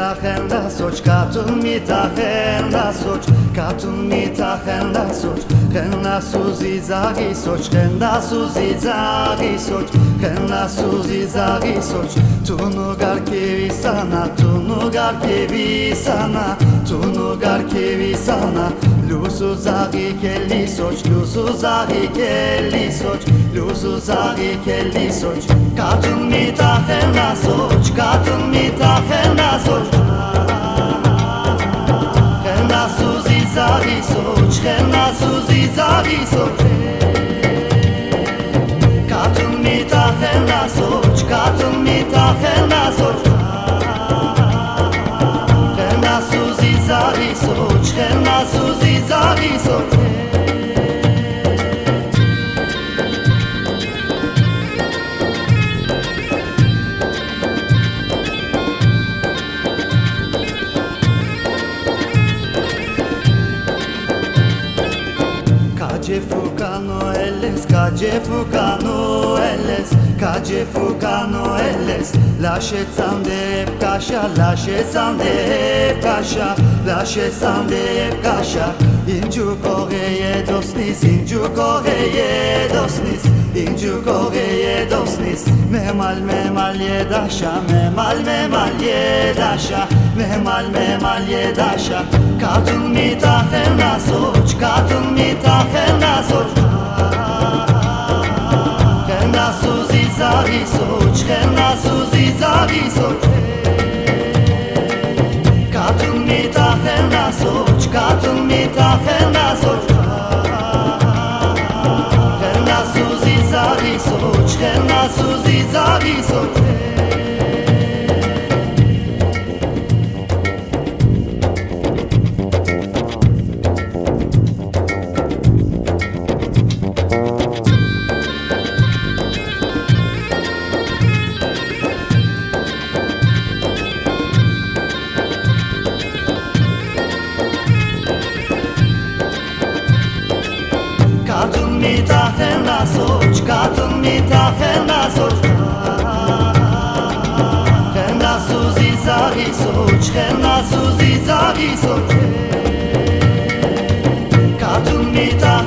Katun mitachen la soch, katun mitachen la soch, katun mitachen la soch, ken la suzi zagi soch, ken la suzi zagi soch, ken la suzi zagi soch, tunu gar kevi sana, tunu gar kevi sana, tunu gar kevi sana, lusu zagi kelli soch, lusu zagi kelli soch, lusu zagi kelli soch, katun mitachen la soch, katun mitachen უჩხენა სუზი ზავისოჩე კატუმ მიტახენა სოჩ კატუმ მიტახენა სოჩ ხენა სუზი ზავისოჩ ხენა სუზი ზავისოჩე Suzi Zari Soch Kaje fukano eles, kaje fukano eles, kaje fukano eles. Lashe sande kasha, lashe sande kasha, lashe sande kasha. İncu koreye dostnis, incu koreye dostnis, incu koreye dostnis. Memal memal yedaşa, memal memal memal memal yedaşa. Katun mitachen la soch, katun mitachen la visočke, na suzica visočke Kad mi ta hena soč, kad mi ta hena soč Hena suzica visočke, na fena soç Kadın mita fena soç Fena suzi zari soç Fena suzi zari soç Kadın mita